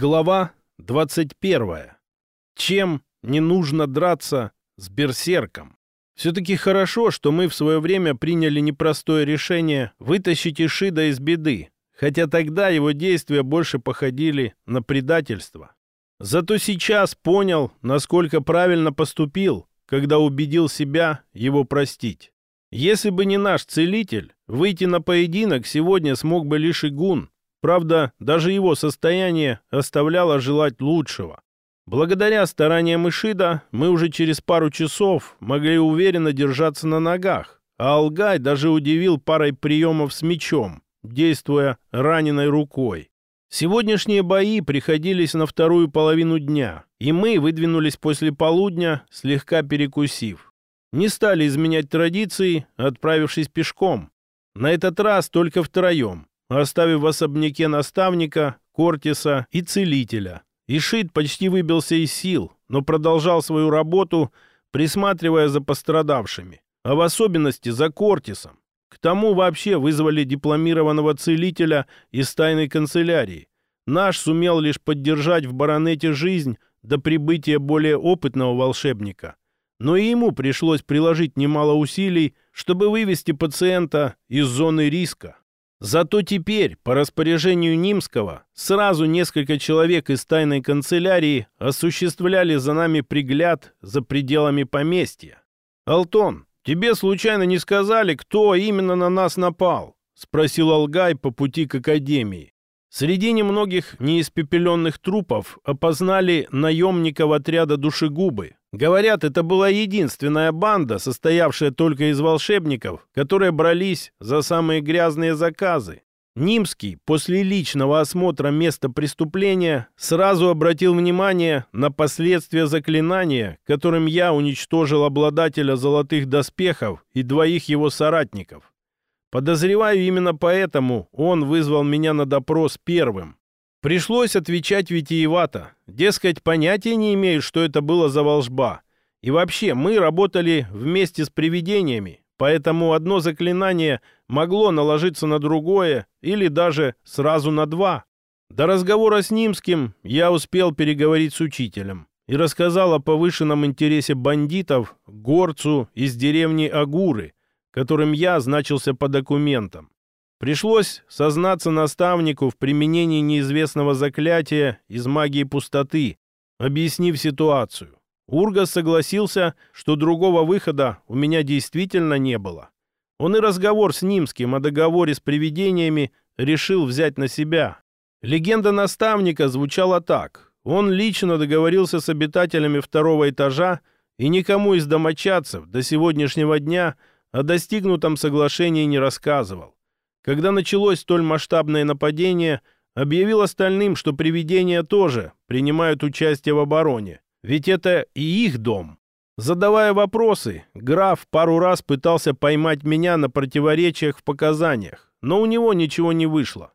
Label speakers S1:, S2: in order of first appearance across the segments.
S1: Глава 21. Чем не нужно драться с берсерком? Все-таки хорошо, что мы в свое время приняли непростое решение вытащить Ишида из беды, хотя тогда его действия больше походили на предательство. Зато сейчас понял, насколько правильно поступил, когда убедил себя его простить. Если бы не наш целитель, выйти на поединок сегодня смог бы лишь Игун, Правда, даже его состояние оставляло желать лучшего. Благодаря стараниям Ишида мы уже через пару часов могли уверенно держаться на ногах, а Алгай даже удивил парой приемов с мечом, действуя раненой рукой. Сегодняшние бои приходились на вторую половину дня, и мы выдвинулись после полудня, слегка перекусив. Не стали изменять традиции, отправившись пешком. На этот раз только втроем, оставив в особняке наставника, Кортиса и целителя. Ишит почти выбился из сил, но продолжал свою работу, присматривая за пострадавшими, а в особенности за Кортисом. К тому вообще вызвали дипломированного целителя из тайной канцелярии. Наш сумел лишь поддержать в баронете жизнь до прибытия более опытного волшебника. Но и ему пришлось приложить немало усилий, чтобы вывести пациента из зоны риска. Зато теперь, по распоряжению Нимского, сразу несколько человек из тайной канцелярии осуществляли за нами пригляд за пределами поместья. «Алтон, тебе случайно не сказали, кто именно на нас напал?» — спросил Алгай по пути к академии. Среди немногих неиспепеленных трупов опознали наемников отряда душегубы, Говорят, это была единственная банда, состоявшая только из волшебников, которые брались за самые грязные заказы. Нимский после личного осмотра места преступления сразу обратил внимание на последствия заклинания, которым я уничтожил обладателя золотых доспехов и двоих его соратников. Подозреваю, именно поэтому он вызвал меня на допрос первым. Пришлось отвечать витиевато. Дескать, понятия не имею, что это было за волжба. И вообще, мы работали вместе с привидениями, поэтому одно заклинание могло наложиться на другое или даже сразу на два. До разговора с Нимским я успел переговорить с учителем и рассказал о повышенном интересе бандитов горцу из деревни Агуры, которым я значился по документам. Пришлось сознаться наставнику в применении неизвестного заклятия из магии пустоты, объяснив ситуацию. Ургас согласился, что другого выхода у меня действительно не было. Он и разговор с Нимским о договоре с привидениями решил взять на себя. Легенда наставника звучала так. Он лично договорился с обитателями второго этажа и никому из домочадцев до сегодняшнего дня о достигнутом соглашении не рассказывал когда началось столь масштабное нападение, объявил остальным, что привидения тоже принимают участие в обороне. Ведь это и их дом. Задавая вопросы, граф пару раз пытался поймать меня на противоречиях в показаниях, но у него ничего не вышло.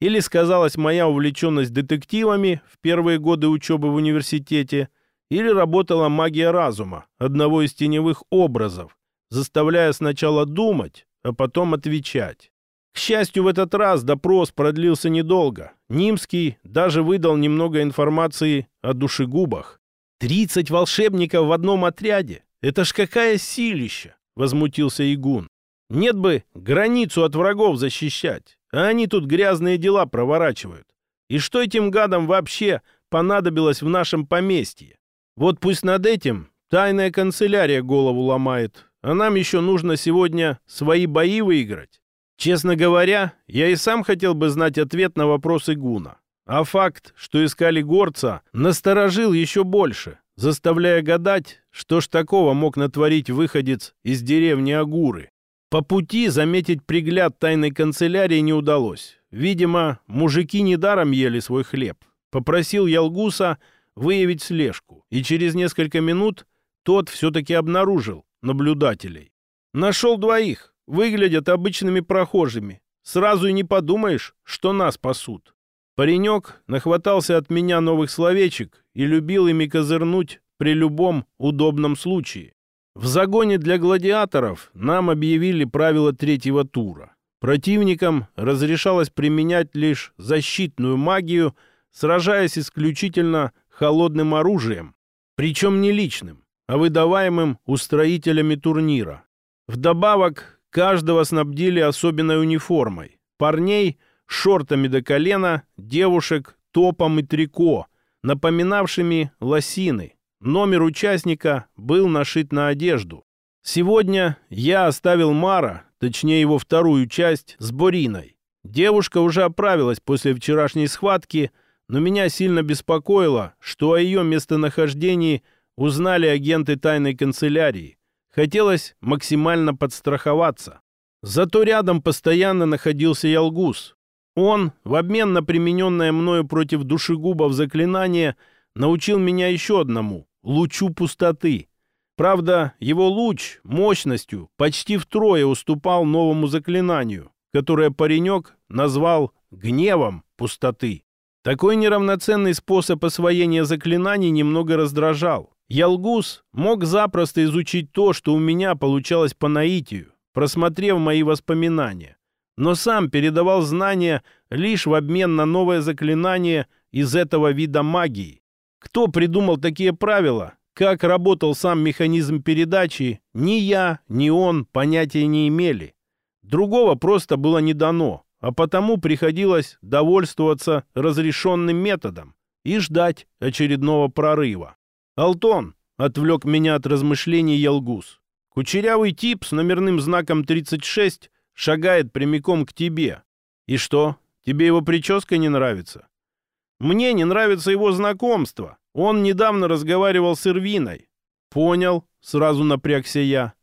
S1: Или сказалась моя увлеченность детективами в первые годы учебы в университете, или работала магия разума, одного из теневых образов, заставляя сначала думать, а потом отвечать. К счастью, в этот раз допрос продлился недолго. Нимский даже выдал немного информации о душегубах. «Тридцать волшебников в одном отряде! Это ж какая силища!» — возмутился Игун. «Нет бы границу от врагов защищать, а они тут грязные дела проворачивают. И что этим гадам вообще понадобилось в нашем поместье? Вот пусть над этим тайная канцелярия голову ломает, а нам еще нужно сегодня свои бои выиграть. Честно говоря, я и сам хотел бы знать ответ на вопрос Игуна. А факт, что искали горца, насторожил еще больше, заставляя гадать, что ж такого мог натворить выходец из деревни Агуры. По пути заметить пригляд тайной канцелярии не удалось. Видимо, мужики недаром ели свой хлеб. Попросил Ялгуса выявить слежку, и через несколько минут тот все-таки обнаружил наблюдателей. Нашел двоих, выглядят обычными прохожими. Сразу и не подумаешь, что нас пасут. Паренек нахватался от меня новых словечек и любил ими козырнуть при любом удобном случае. В загоне для гладиаторов нам объявили правила третьего тура. Противникам разрешалось применять лишь защитную магию, сражаясь исключительно холодным оружием, причем не личным, а выдаваемым устроителями турнира. Вдобавок, каждого снабдили особенной униформой. Парней – шортами до колена, девушек – топом и трико, напоминавшими лосины. Номер участника был нашит на одежду. Сегодня я оставил Мара, точнее его вторую часть, с Бориной. Девушка уже оправилась после вчерашней схватки, но меня сильно беспокоило, что о ее местонахождении узнали агенты тайной канцелярии. Хотелось максимально подстраховаться. Зато рядом постоянно находился Ялгус. Он, в обмен на примененное мною против душегубов заклинание, научил меня еще одному — лучу пустоты. Правда, его луч мощностью почти втрое уступал новому заклинанию, которое паренек назвал «гневом пустоты». Такой неравноценный способ освоения заклинаний немного раздражал. Ялгус мог запросто изучить то, что у меня получалось по наитию, просмотрев мои воспоминания, но сам передавал знания лишь в обмен на новое заклинание из этого вида магии. Кто придумал такие правила, как работал сам механизм передачи, ни я, ни он понятия не имели. Другого просто было не дано, а потому приходилось довольствоваться разрешенным методом и ждать очередного прорыва. «Алтон!» — отвлек меня от размышлений Ялгус. «Кучерявый тип с номерным знаком 36 шагает прямиком к тебе. И что, тебе его прическа не нравится?» «Мне не нравится его знакомство. Он недавно разговаривал с Ирвиной». «Понял», — сразу напрягся я.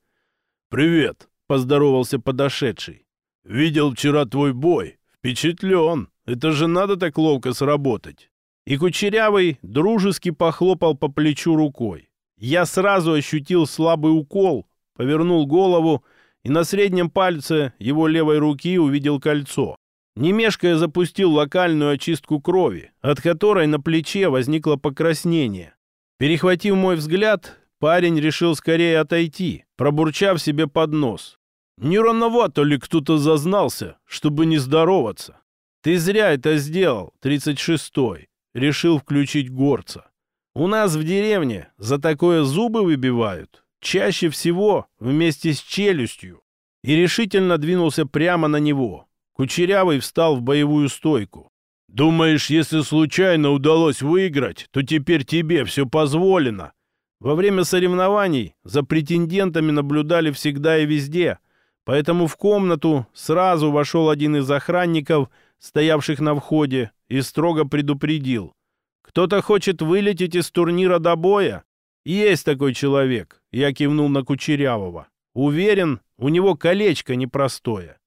S2: «Привет», — поздоровался подошедший. «Видел вчера твой бой. Впечатлен. Это же надо так ловко сработать».
S1: И Кучерявый дружески похлопал по плечу рукой. Я сразу ощутил слабый укол, повернул голову и на среднем пальце его левой руки увидел кольцо. Немешкая запустил локальную очистку крови, от которой на плече возникло покраснение. Перехватив мой взгляд, парень решил скорее отойти, пробурчав себе под нос.
S2: Не рановато ли кто-то зазнался, чтобы не здороваться?
S1: Ты зря это сделал, тридцать шестой решил включить горца. У нас в деревне за такое зубы выбивают, чаще всего вместе с челюстью, и решительно двинулся прямо на него. Кучерявый встал в боевую стойку.
S2: «Думаешь, если случайно удалось выиграть, то теперь тебе все позволено?»
S1: Во время соревнований за претендентами наблюдали всегда и везде, поэтому в комнату сразу вошел один из охранников, стоявших на входе, и строго предупредил. «Кто-то хочет вылететь из турнира до боя?» «Есть такой человек», — я кивнул на Кучерявого. «Уверен, у него колечко непростое».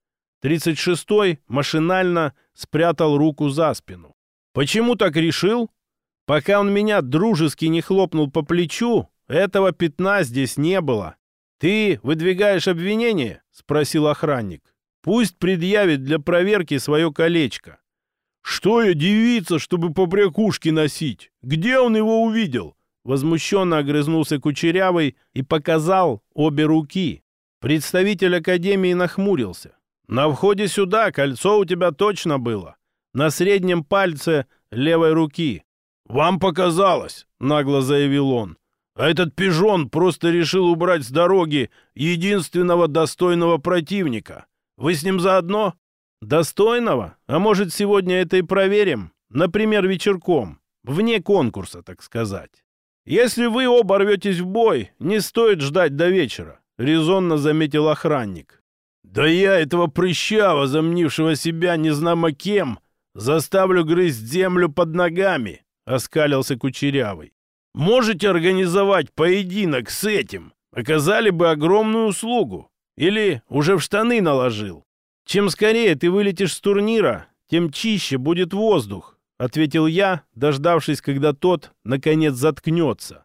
S1: Тридцать шестой машинально спрятал руку за спину. «Почему так решил?» «Пока он меня дружески не хлопнул по плечу, этого пятна здесь не было». «Ты выдвигаешь обвинение?» — спросил охранник. «Пусть предъявит для проверки свое колечко.
S2: «Что я девица, чтобы побрякушки носить? Где он его увидел?»
S1: Возмущенно огрызнулся Кучерявый и показал обе руки. Представитель Академии нахмурился. «На входе сюда кольцо у тебя точно было. На среднем пальце левой руки».
S2: «Вам показалось», — нагло заявил он. «А этот пижон просто решил убрать с дороги единственного достойного противника. Вы с ним заодно?»
S1: Достойного? А может, сегодня это и проверим? Например, вечерком. Вне конкурса, так сказать. Если вы оба рветесь в бой, не стоит ждать до вечера, резонно заметил охранник.
S2: Да я этого прыща, возомнившего себя незнамо кем, заставлю грызть землю под ногами, оскалился Кучерявый. Можете организовать поединок с этим? Оказали бы огромную услугу. Или уже в штаны наложил?
S1: «Чем скорее ты вылетишь с турнира, тем чище будет воздух», — ответил я, дождавшись, когда тот, наконец, заткнется.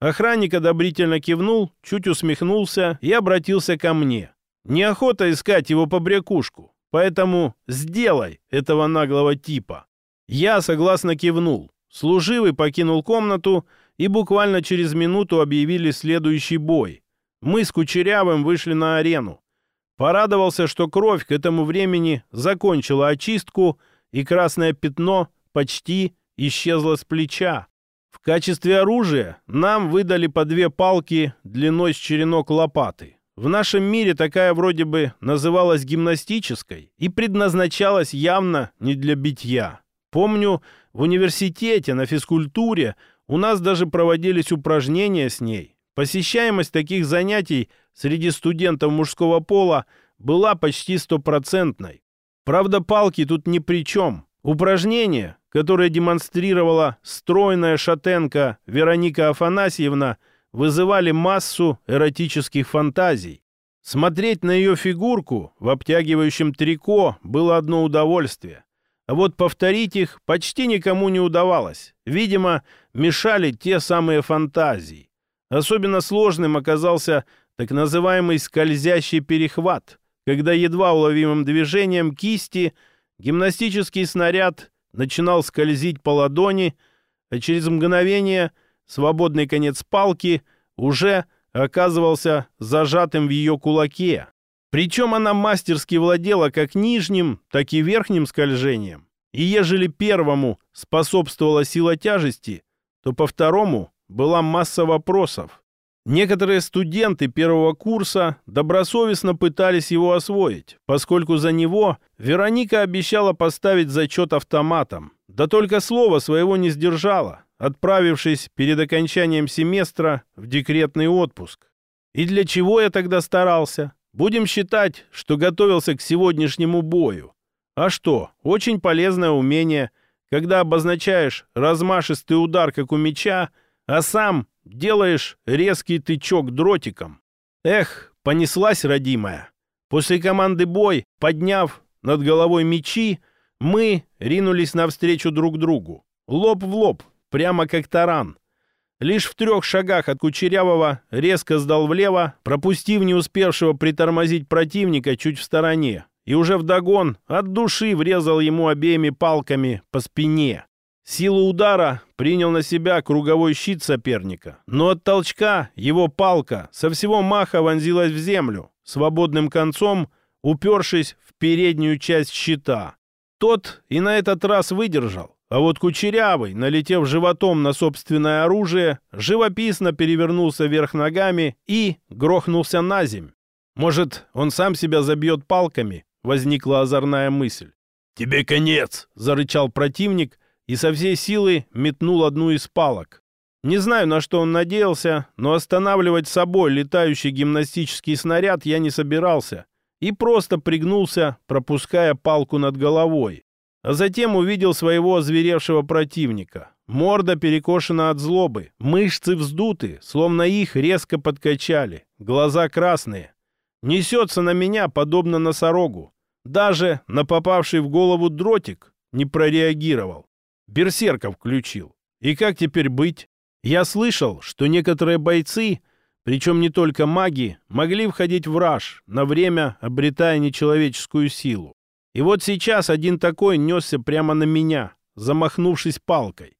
S1: Охранник одобрительно кивнул, чуть усмехнулся и обратился ко мне. «Неохота искать его побрякушку, поэтому сделай этого наглого типа». Я согласно кивнул. Служивый покинул комнату, и буквально через минуту объявили следующий бой. Мы с Кучерявым вышли на арену. Порадовался, что кровь к этому времени закончила очистку, и красное пятно почти исчезла с плеча. В качестве оружия нам выдали по две палки длиной с черенок лопаты. В нашем мире такая вроде бы называлась гимнастической и предназначалась явно не для битья. Помню, в университете на физкультуре у нас даже проводились упражнения с ней. Посещаемость таких занятий среди студентов мужского пола была почти стопроцентной. Правда, палки тут ни при чем. Упражнение, которое демонстрировала стройная шатенка Вероника Афанасьевна, вызывали массу эротических фантазий. Смотреть на ее фигурку в обтягивающем трико было одно удовольствие. А вот повторить их почти никому не удавалось. Видимо, мешали те самые фантазии. Особенно сложным оказался так называемый скользящий перехват, когда едва уловимым движением кисти гимнастический снаряд начинал скользить по ладони, а через мгновение свободный конец палки уже оказывался зажатым в ее кулаке. Причем она мастерски владела как нижним, так и верхним скольжением. И ежели первому способствовала сила тяжести, то по второму была масса вопросов. Некоторые студенты первого курса добросовестно пытались его освоить, поскольку за него Вероника обещала поставить зачет автоматом. Да только слова своего не сдержала, отправившись перед окончанием семестра в декретный отпуск. И для чего я тогда старался? Будем считать, что готовился к сегодняшнему бою. А что, очень полезное умение, когда обозначаешь размашистый удар, как у меча, а сам делаешь резкий тычок дротиком. Эх, понеслась родимая. После команды «Бой», подняв над головой мечи, мы ринулись навстречу друг другу. Лоб в лоб, прямо как таран. Лишь в трех шагах от Кучерявого резко сдал влево, пропустив не успевшего притормозить противника чуть в стороне, и уже вдогон от души врезал ему обеими палками по спине. Силу удара принял на себя круговой щит соперника, но от толчка его палка со всего маха вонзилась в землю, свободным концом упершись в переднюю часть щита. Тот и на этот раз выдержал, а вот Кучерявый, налетев животом на собственное оружие, живописно перевернулся вверх ногами и грохнулся на земь. Может, он сам себя забьет палками? Возникла озорная мысль.
S2: «Тебе конец!» — зарычал противник — и со всей силы метнул одну из палок. Не знаю, на что он надеялся, но останавливать собой летающий гимнастический снаряд я не собирался и просто пригнулся, пропуская палку над головой. А затем увидел своего озверевшего противника. Морда перекошена от злобы, мышцы вздуты, словно их резко подкачали, глаза красные. Несется на меня, подобно носорогу. Даже на попавший в голову дротик не прореагировал. Берсерка включил. И как теперь быть? Я слышал, что некоторые бойцы, причем не только маги, могли входить в раж, на время обретая нечеловеческую силу. И вот сейчас один такой несся прямо на меня, замахнувшись палкой.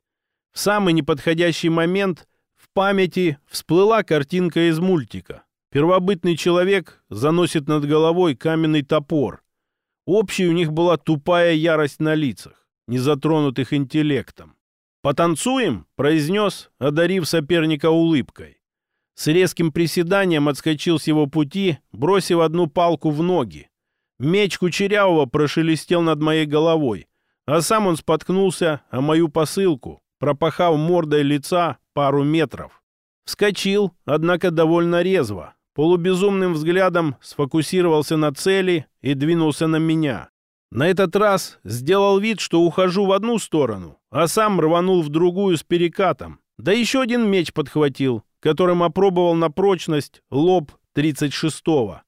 S2: В самый неподходящий момент в памяти всплыла картинка из мультика. Первобытный человек заносит над головой каменный топор. Общей у них была тупая ярость на лицах не затронутых интеллектом. «Потанцуем?» — произнес, одарив соперника улыбкой. С резким приседанием отскочил с его пути, бросив одну палку в ноги. Меч Кучерявого прошелестел над моей головой, а сам он споткнулся о мою посылку, пропахав мордой лица пару метров. Вскочил, однако довольно резво, полубезумным взглядом сфокусировался на цели и двинулся на меня. На этот раз сделал вид, что ухожу в одну сторону, а сам рванул в другую с перекатом. Да еще один меч подхватил, которым опробовал на прочность лоб 36-го.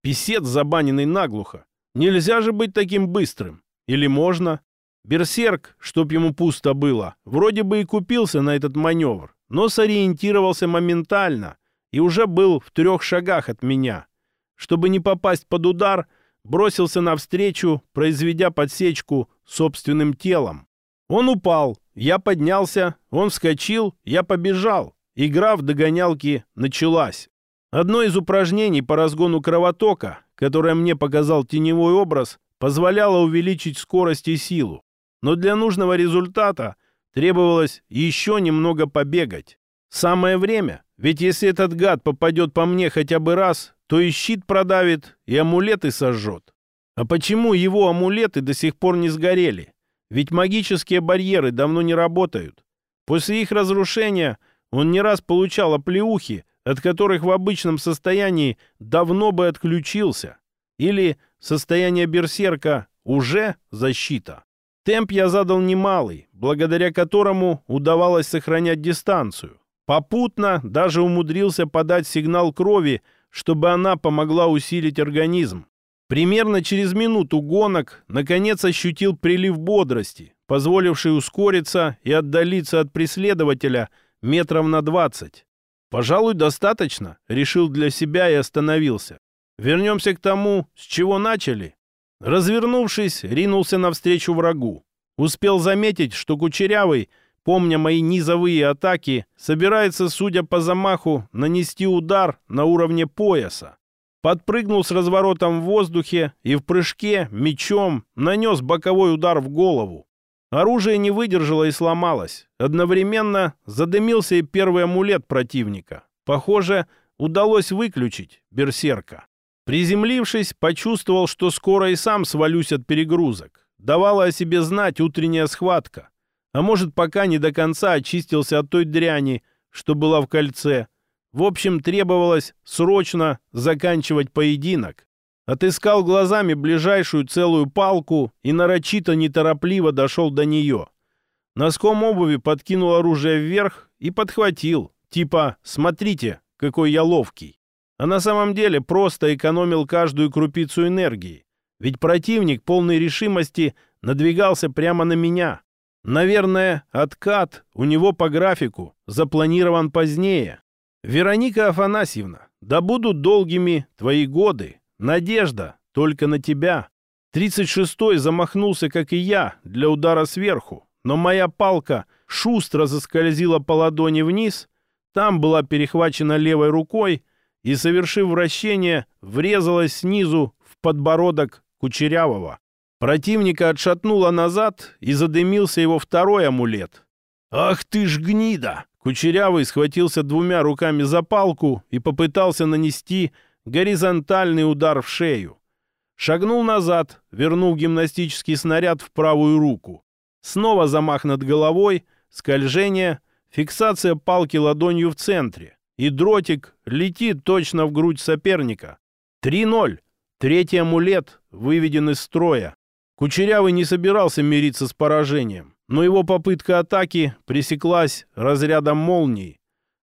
S2: Песец, забаненный наглухо. Нельзя же быть таким быстрым. Или можно? Берсерк, чтоб ему пусто было, вроде бы и купился на этот маневр, но сориентировался моментально и уже был в трех шагах от меня. Чтобы не попасть под удар, бросился навстречу, произведя подсечку собственным телом. Он упал, я поднялся, он вскочил, я побежал. Игра в догонялки началась. Одно из упражнений по разгону кровотока, которое мне показал теневой образ, позволяло увеличить скорость и силу.
S1: но для нужного результата требовалось еще немного побегать. Самое время, ведь если этот гад попадет по мне хотя бы раз, то и щит продавит, и амулеты сожжет. А почему его амулеты до сих пор не сгорели? Ведь магические барьеры давно не работают. После их разрушения он не раз получал оплеухи, от которых в обычном состоянии давно бы отключился. Или состояние берсерка уже защита. Темп я задал немалый, благодаря которому удавалось сохранять дистанцию. Попутно даже умудрился подать сигнал крови, чтобы она помогла усилить организм. Примерно через минуту гонок наконец ощутил прилив бодрости, позволивший ускориться и отдалиться от преследователя метров на двадцать. Пожалуй, достаточно, решил для себя и остановился. Вернемся к тому, с чего начали. Развернувшись, ринулся навстречу врагу. Успел заметить, что Кучерявый, помня мои низовые атаки, собирается, судя по замаху, нанести удар на уровне пояса. Подпрыгнул с разворотом в воздухе и в прыжке мечом нанес боковой удар в голову. Оружие не выдержало и сломалось. Одновременно задымился и первый амулет противника. Похоже, удалось выключить берсерка. Приземлившись, почувствовал, что скоро и сам свалюсь от перегрузок. Давала о себе знать утренняя схватка. А может, пока не до конца очистился от той дряни, что была в кольце. В общем, требовалось срочно заканчивать поединок. Отыскал глазами ближайшую целую палку и нарочито неторопливо дошел до нее. Носком обуви подкинул оружие вверх и подхватил. Типа «Смотрите, какой я ловкий». А на самом деле просто экономил каждую крупицу энергии. Ведь противник полной решимости надвигался прямо на меня. Наверное, откат у него по графику запланирован позднее. Вероника Афанасьевна, да будут долгими твои годы. Надежда только на тебя. Тридцать шестой замахнулся, как и я, для удара сверху, но моя палка шустро заскользила по ладони вниз, там была перехвачена левой рукой и, совершив вращение, врезалась снизу в подбородок Кучерявого. Противника отшатнуло назад, и задымился его второй амулет. «Ах ты ж гнида!» Кучерявый схватился двумя руками за палку и попытался нанести горизонтальный удар в шею. Шагнул назад, вернул гимнастический снаряд в правую руку. Снова замах над головой, скольжение, фиксация палки ладонью в центре. И дротик летит точно в грудь соперника. 3-0. Третий амулет выведен из строя. Кучерявый не собирался мириться с поражением, но его попытка атаки пресеклась разрядом молнии.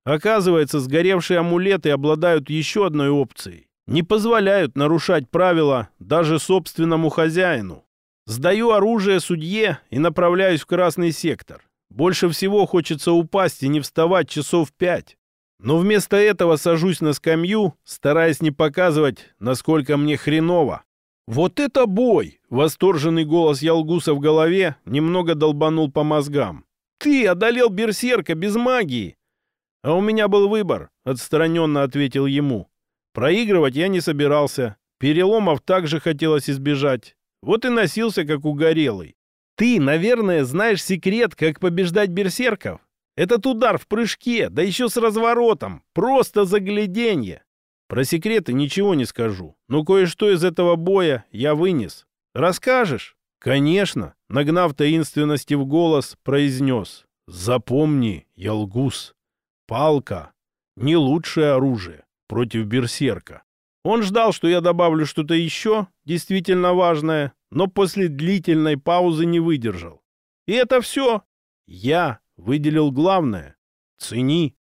S1: Оказывается, сгоревшие амулеты обладают еще одной опцией. Не позволяют нарушать правила даже собственному хозяину. Сдаю оружие судье и направляюсь в красный сектор. Больше всего хочется упасть и не вставать часов пять. Но вместо этого сажусь на скамью, стараясь не показывать, насколько мне хреново. «Вот это бой!» — восторженный голос Ялгуса в голове немного долбанул по мозгам. «Ты одолел берсерка без магии! «А у меня был выбор», — отстраненно ответил ему. «Проигрывать я не собирался. Переломов также хотелось избежать. Вот и носился, как угорелый. Ты, наверное, знаешь секрет, как побеждать берсерков? Этот удар в прыжке, да еще с разворотом. Просто загляденье. Про секреты ничего не скажу, но кое-что из этого боя я вынес. Расскажешь? Конечно, нагнав таинственности в голос, произнес. Запомни, Ялгус, Палка — не лучшее оружие против берсерка. Он ждал, что я добавлю что-то еще, действительно важное, но после длительной паузы не выдержал. И это все. Я выделил главное. Цени.